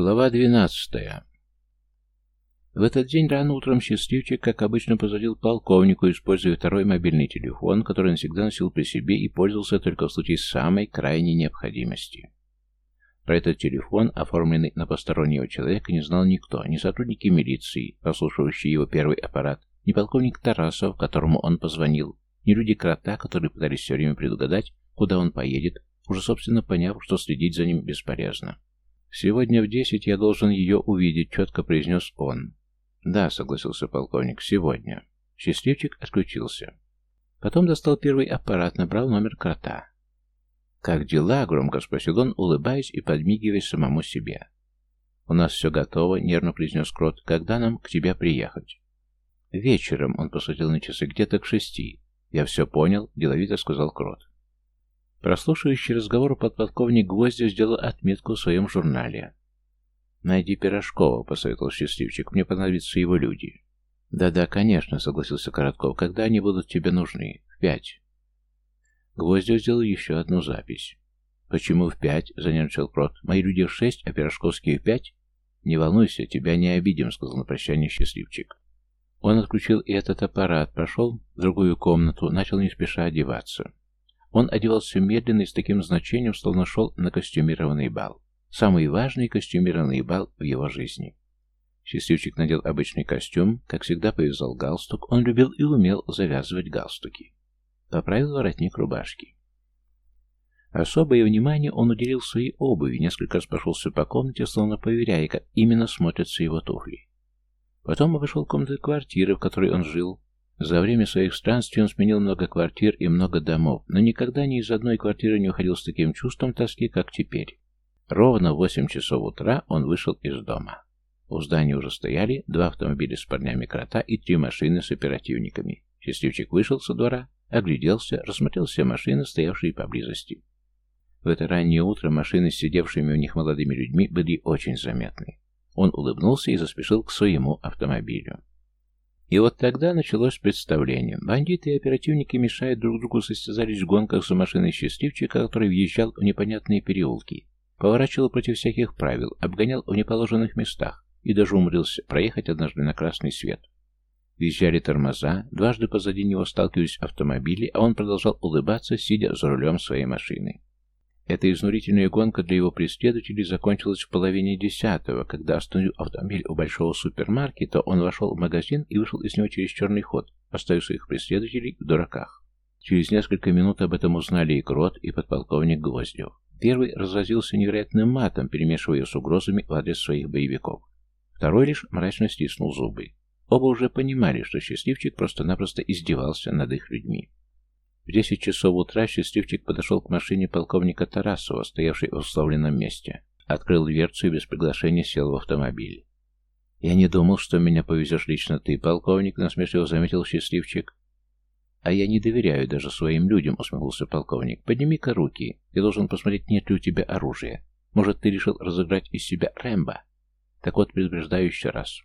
Глава двенадцатая. В этот день рано утром счастливчик, как обычно, позвонил полковнику, используя второй мобильный телефон, который он всегда носил при себе и пользовался только в случае самой крайней необходимости. Про этот телефон, оформленный на постороннего человека, не знал никто, ни сотрудники милиции, прослушивающие его первый аппарат, ни полковник Тарасов, которому он позвонил, ни люди Крота, которые пытались все время предугадать, куда он поедет, уже собственно поняв, что следить за ним бесполезно. «Сегодня в десять я должен ее увидеть», — четко произнес он. «Да», — согласился полковник, — «сегодня». Счастливчик отключился. Потом достал первый аппарат, набрал номер крота. «Как дела?» — громко спросил он, улыбаясь и подмигивая самому себе. «У нас все готово», — нервно произнес крот. «Когда нам к тебе приехать?» «Вечером», — он посмотрел на часы, — «где-то к шести». «Я все понял», — деловито сказал крот. Прослушивающий разговор подполковник Гвоздев сделал отметку в своем журнале. «Найди Пирожкова», — посоветовал счастливчик, — «мне понадобятся его люди». «Да-да, конечно», — согласился Коротков, — «когда они будут тебе нужны?» «В пять». Гвоздев сделал еще одну запись. «Почему в пять?» — занервничал Крот. «Мои люди в шесть, а Пирожковские в пять?» «Не волнуйся, тебя не обидим», — сказал на прощание счастливчик. Он отключил и этот аппарат, прошел в другую комнату, начал не спеша одеваться. Он одевался медленно и с таким значением, словно шел на костюмированный бал. Самый важный костюмированный бал в его жизни. Счастливчик надел обычный костюм, как всегда повязал галстук, он любил и умел завязывать галстуки. Поправил воротник рубашки. Особое внимание он уделил своей обуви, несколько раз прошелся по комнате, словно проверяя, как именно смотрятся его туфли. Потом обошел комнаты квартиры, в которой он жил, за время своих странствий он сменил много квартир и много домов, но никогда ни из одной квартиры не уходил с таким чувством тоски, как теперь. Ровно в восемь часов утра он вышел из дома. У здания уже стояли два автомобиля с парнями крота и три машины с оперативниками. Счастливчик вышел со двора, огляделся, рассмотрел все машины, стоявшие поблизости. В это раннее утро машины с сидевшими в них молодыми людьми были очень заметны. Он улыбнулся и заспешил к своему автомобилю. И вот тогда началось представление. Бандиты и оперативники, мешая друг другу, состязались в гонках за машиной счастливчика, который въезжал в непонятные переулки, поворачивал против всяких правил, обгонял в неположенных местах и даже умудрился проехать однажды на красный свет. Визжали тормоза, дважды позади него сталкивались автомобили, а он продолжал улыбаться, сидя за рулем своей машины. Эта изнурительная гонка для его преследователей закончилась в половине десятого, когда, остановив автомобиль у большого супермаркета, он вошел в магазин и вышел из него через черный ход, оставив своих преследователей в дураках. Через несколько минут об этом узнали и Крот, и подполковник Гвоздев. Первый разразился невероятным матом, перемешивая с угрозами в адрес своих боевиков. Второй лишь мрачно стиснул зубы. Оба уже понимали, что счастливчик просто-напросто издевался над их людьми. В десять часов утра счастливчик подошел к машине полковника Тарасова, стоявшей в условленном месте. Открыл дверцу и без приглашения сел в автомобиль. «Я не думал, что меня повезешь лично ты, полковник», — насмешливо заметил счастливчик. «А я не доверяю даже своим людям», — усмехнулся полковник. «Подними-ка руки. Я должен посмотреть, нет ли у тебя оружия. Может, ты решил разыграть из себя Рэмбо? Так вот, предупреждаю еще раз.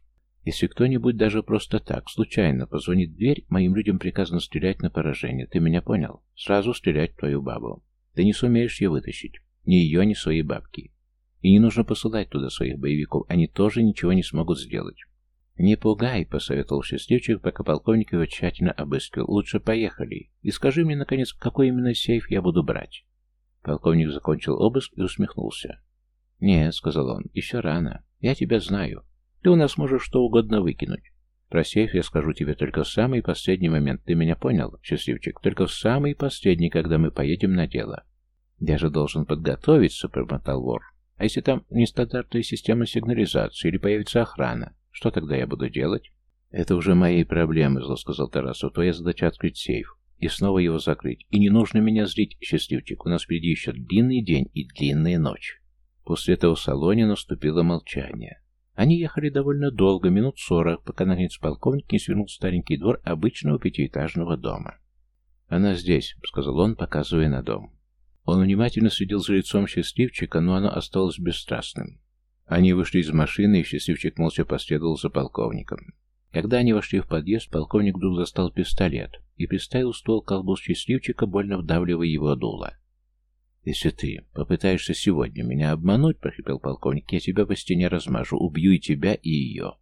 Если кто-нибудь даже просто так, случайно, позвонит в дверь, моим людям приказано стрелять на поражение. Ты меня понял? Сразу стрелять в твою бабу. Ты не сумеешь ее вытащить. Ни ее, ни свои бабки. И не нужно посылать туда своих боевиков. Они тоже ничего не смогут сделать. «Не пугай», — посоветовал счастливчик, пока полковник его тщательно обыскивал. «Лучше поехали. И скажи мне, наконец, какой именно сейф я буду брать». Полковник закончил обыск и усмехнулся. «Нет», — сказал он, — «еще рано. Я тебя знаю. Ты у нас можешь что угодно выкинуть. Про сейф я скажу тебе только в самый последний момент. Ты меня понял, счастливчик? Только в самый последний, когда мы поедем на дело. Я же должен подготовиться, промотал вор. А если там нестандартная система сигнализации или появится охрана, что тогда я буду делать? Это уже мои проблемы, зло сказал Тарасов. Твоя задача открыть сейф и снова его закрыть. И не нужно меня злить, счастливчик. У нас впереди еще длинный день и длинная ночь. После этого в салоне наступило молчание. Они ехали довольно долго, минут сорок, пока, наконец, полковник не свернул в старенький двор обычного пятиэтажного дома. «Она здесь», — сказал он, показывая на дом. Он внимательно следил за лицом счастливчика, но оно осталось бесстрастным. Они вышли из машины, и счастливчик молча последовал за полковником. Когда они вошли в подъезд, полковник вдруг застал пистолет и приставил ствол к колбу счастливчика, больно вдавливая его дуло. «Если ты попытаешься сегодня меня обмануть, — прохрипел полковник, — я тебя по стене размажу, убью и тебя, и ее».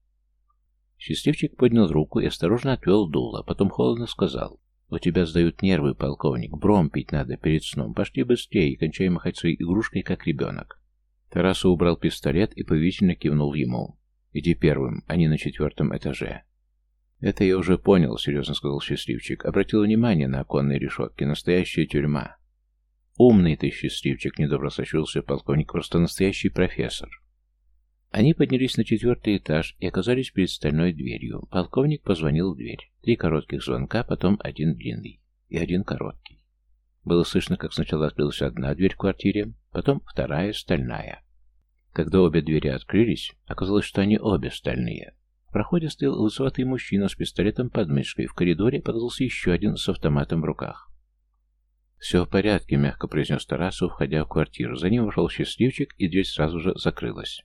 Счастливчик поднял руку и осторожно отвел дуло, потом холодно сказал. «У тебя сдают нервы, полковник, бром пить надо перед сном. Пошли быстрее и кончай махать своей игрушкой, как ребенок». Тараса убрал пистолет и повелительно кивнул ему. «Иди первым, они на четвертом этаже». «Это я уже понял», — серьезно сказал счастливчик. Обратил внимание на оконные решетки. Настоящая тюрьма. «Умный ты, счастливчик», — недобро полковник. «Просто настоящий профессор». Они поднялись на четвертый этаж и оказались перед стальной дверью. Полковник позвонил в дверь. Три коротких звонка, потом один длинный и один короткий. Было слышно, как сначала открылась одна дверь в квартире, потом вторая, стальная. Когда обе двери открылись, оказалось, что они обе стальные. В проходе стоял лысоватый мужчина с пистолетом под мышкой. В коридоре показался еще один с автоматом в руках. «Все в порядке», — мягко произнес Тарасов, входя в квартиру. За ним вошел счастливчик, и дверь сразу же закрылась.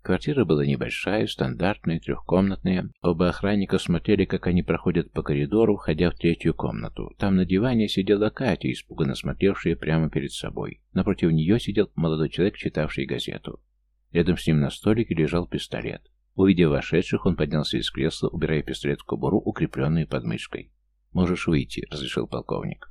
Квартира была небольшая, стандартная, трехкомнатная. Оба охранника смотрели, как они проходят по коридору, входя в третью комнату. Там на диване сидела Катя, испуганно смотревшая прямо перед собой. Напротив нее сидел молодой человек, читавший газету. Рядом с ним на столике лежал пистолет. Увидев вошедших, он поднялся из кресла, убирая пистолет в кобуру, укрепленную подмышкой. «Можешь выйти», — разрешил полковник.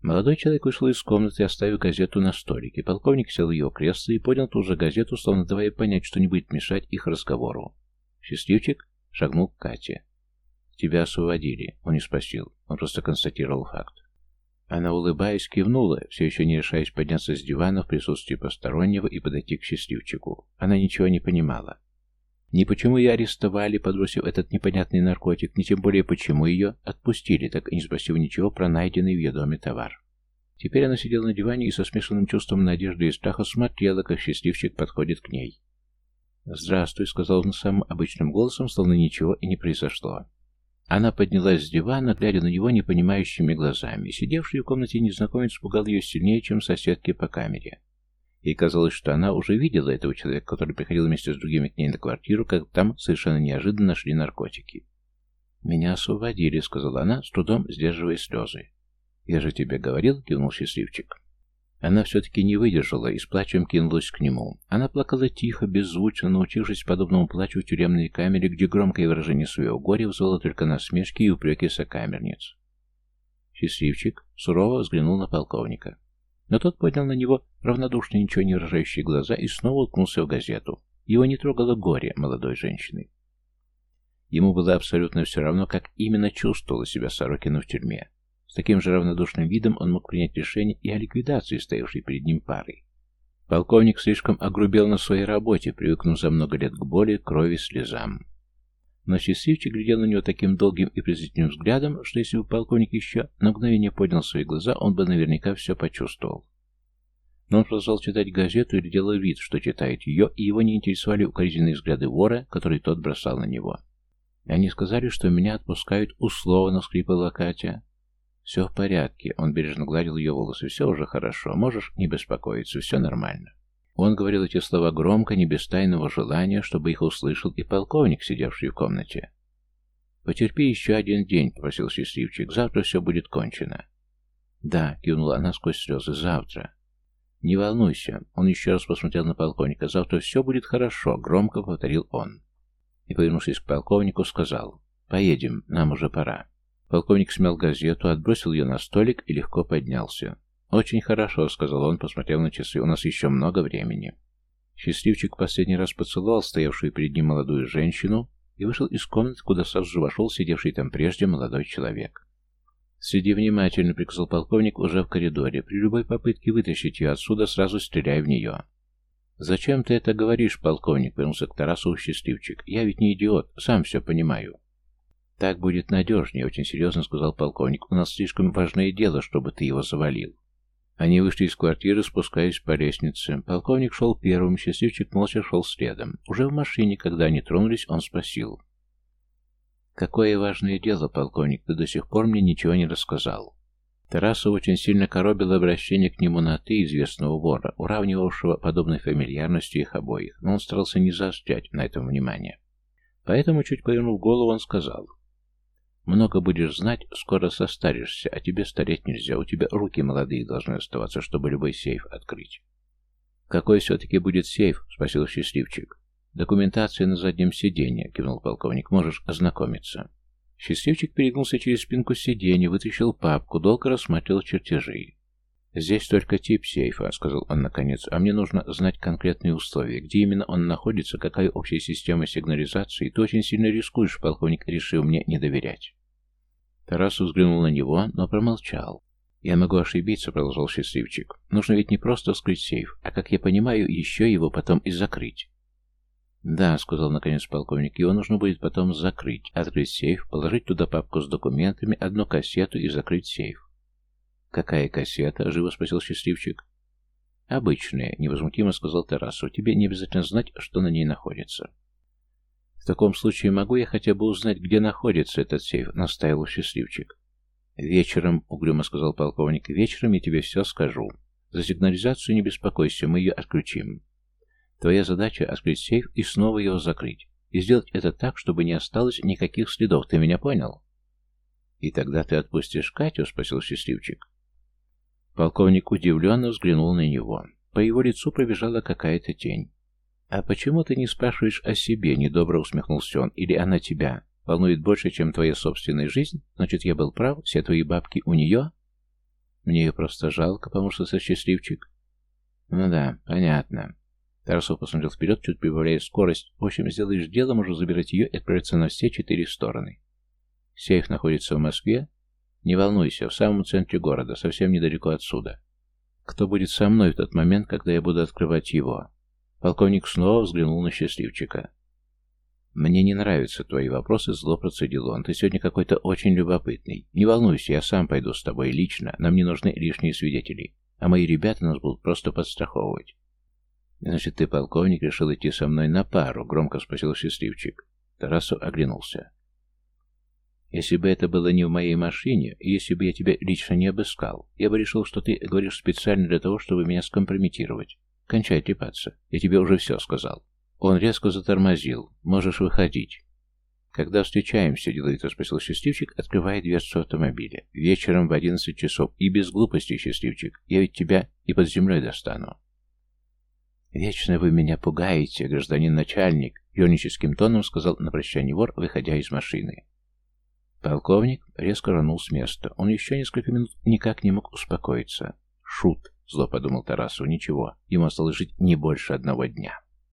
Молодой человек вышел из комнаты, оставив газету на столике. Полковник сел в его кресло и поднял ту же газету, словно давая понять, что не будет мешать их разговору. Счастливчик шагнул к Кате. «Тебя освободили», — он не спросил, он просто констатировал факт. Она, улыбаясь, кивнула, все еще не решаясь подняться с дивана в присутствии постороннего и подойти к счастливчику. Она ничего не понимала. Ни почему ее арестовали, подбросив этот непонятный наркотик, ни тем более почему ее отпустили, так и не спросив ничего про найденный в ее доме товар. Теперь она сидела на диване и со смешанным чувством надежды и страха смотрела, как счастливчик подходит к ней. «Здравствуй», — сказал он самым обычным голосом, словно ничего и не произошло. Она поднялась с дивана, глядя на него непонимающими глазами. Сидевший в комнате незнакомец пугал ее сильнее, чем соседки по камере. Ей казалось, что она уже видела этого человека, который приходил вместе с другими к ней на квартиру, как там совершенно неожиданно нашли наркотики. «Меня освободили», — сказала она, с трудом сдерживая слезы. «Я же тебе говорил», — кивнул счастливчик. Она все-таки не выдержала и с плачем кинулась к нему. Она плакала тихо, беззвучно, научившись подобному плачу в тюремной камере, где громкое выражение своего горя вызвало только насмешки и упреки сокамерниц. Счастливчик сурово взглянул на полковника. Но тот поднял на него равнодушно ничего не выражающие глаза и снова уткнулся в газету. Его не трогало горе молодой женщины. Ему было абсолютно все равно, как именно чувствовала себя Сорокина в тюрьме. С таким же равнодушным видом он мог принять решение и о ликвидации, стоявшей перед ним парой. Полковник слишком огрубел на своей работе, привыкнув за много лет к боли, крови, слезам. Но счастливчик глядел на него таким долгим и презрительным взглядом, что если бы полковник еще на мгновение поднял свои глаза, он бы наверняка все почувствовал. Но он продолжал читать газету или делал вид, что читает ее, и его не интересовали укоризненные взгляды вора, которые тот бросал на него. «Они сказали, что меня отпускают условно», — скрипала Катя. «Все в порядке», — он бережно гладил ее волосы. «Все уже хорошо, можешь не беспокоиться, все нормально». Он говорил эти слова громко, не без тайного желания, чтобы их услышал и полковник, сидевший в комнате. «Потерпи еще один день», — попросил счастливчик. «Завтра все будет кончено». «Да», — кивнула она сквозь слезы, — «завтра». «Не волнуйся», — он еще раз посмотрел на полковника. «Завтра все будет хорошо», — громко повторил он. И, повернувшись к полковнику, сказал. «Поедем, нам уже пора». Полковник смял газету, отбросил ее на столик и легко поднялся. «Очень хорошо», — сказал он, посмотрев на часы. «У нас еще много времени». Счастливчик последний раз поцеловал стоявшую перед ним молодую женщину и вышел из комнаты, куда сразу же вошел сидевший там прежде молодой человек. «Следи внимательно», — приказал полковник уже в коридоре. «При любой попытке вытащить ее отсюда, сразу стреляй в нее». «Зачем ты это говоришь, полковник?» — вернулся к Тарасу счастливчик. «Я ведь не идиот, сам все понимаю». «Так будет надежнее», — очень серьезно сказал полковник. «У нас слишком важное дело, чтобы ты его завалил». Они вышли из квартиры, спускаясь по лестнице. Полковник шел первым, счастливчик молча шел следом. Уже в машине, когда они тронулись, он спросил. «Какое важное дело, полковник, ты до сих пор мне ничего не рассказал». Тарасов очень сильно коробил обращение к нему на «ты» известного вора, уравнивавшего подобной фамильярностью их обоих, но он старался не заострять на этом внимание. Поэтому, чуть повернув голову, он сказал. Много будешь знать, скоро состаришься, а тебе стареть нельзя. У тебя руки молодые должны оставаться, чтобы любой сейф открыть. «Какой все-таки будет сейф?» — спросил счастливчик. «Документация на заднем сиденье», — кивнул полковник. «Можешь ознакомиться». Счастливчик перегнулся через спинку сиденья, вытащил папку, долго рассмотрел чертежи. «Здесь только тип сейфа», — сказал он наконец, — «а мне нужно знать конкретные условия, где именно он находится, какая общая система сигнализации. Ты очень сильно рискуешь, полковник, решил мне не доверять». Тарас взглянул на него, но промолчал. «Я могу ошибиться», — продолжал счастливчик. «Нужно ведь не просто вскрыть сейф, а, как я понимаю, еще его потом и закрыть». «Да», — сказал наконец полковник, — «его нужно будет потом закрыть, открыть сейф, положить туда папку с документами, одну кассету и закрыть сейф. «Какая кассета?» — живо спросил счастливчик. «Обычная», — невозмутимо сказал Тарасу. «Тебе не обязательно знать, что на ней находится». «В таком случае могу я хотя бы узнать, где находится этот сейф?» — настаивал счастливчик. «Вечером», — угрюмо сказал полковник, — «вечером я тебе все скажу. За сигнализацию не беспокойся, мы ее отключим. Твоя задача — открыть сейф и снова его закрыть. И сделать это так, чтобы не осталось никаких следов. Ты меня понял?» «И тогда ты отпустишь Катю?» — спросил счастливчик. Полковник удивленно взглянул на него. По его лицу пробежала какая-то тень. «А почему ты не спрашиваешь о себе?» — недобро усмехнулся он. «Или она тебя? Волнует больше, чем твоя собственная жизнь? Значит, я был прав? Все твои бабки у нее?» «Мне ее просто жалко, потому что счастливчик». «Ну да, понятно». Тарасов посмотрел вперед, чуть прибавляя скорость. «В общем, сделаешь дело, можешь забирать ее и отправиться на все четыре стороны. Сейф находится в Москве, не волнуйся, в самом центре города, совсем недалеко отсюда. Кто будет со мной в тот момент, когда я буду открывать его? Полковник снова взглянул на счастливчика. «Мне не нравятся твои вопросы», — зло процедил он. «Ты сегодня какой-то очень любопытный. Не волнуйся, я сам пойду с тобой лично. Нам не нужны лишние свидетели. А мои ребята нас будут просто подстраховывать». «Значит, ты, полковник, решил идти со мной на пару?» — громко спросил счастливчик. Тарасов оглянулся. Если бы это было не в моей машине, и если бы я тебя лично не обыскал, я бы решил, что ты говоришь специально для того, чтобы меня скомпрометировать. Кончай трепаться. Я тебе уже все сказал. Он резко затормозил. Можешь выходить. Когда встречаемся, деловито спросил счастливчик, открывая дверцу автомобиля. Вечером в одиннадцать часов. И без глупости, счастливчик. Я ведь тебя и под землей достану. «Вечно вы меня пугаете, гражданин начальник», — юрническим тоном сказал на прощание вор, выходя из машины. Полковник резко рванул с места. Он еще несколько минут никак не мог успокоиться. «Шут», — зло подумал Тарасу, — «ничего, ему осталось жить не больше одного дня».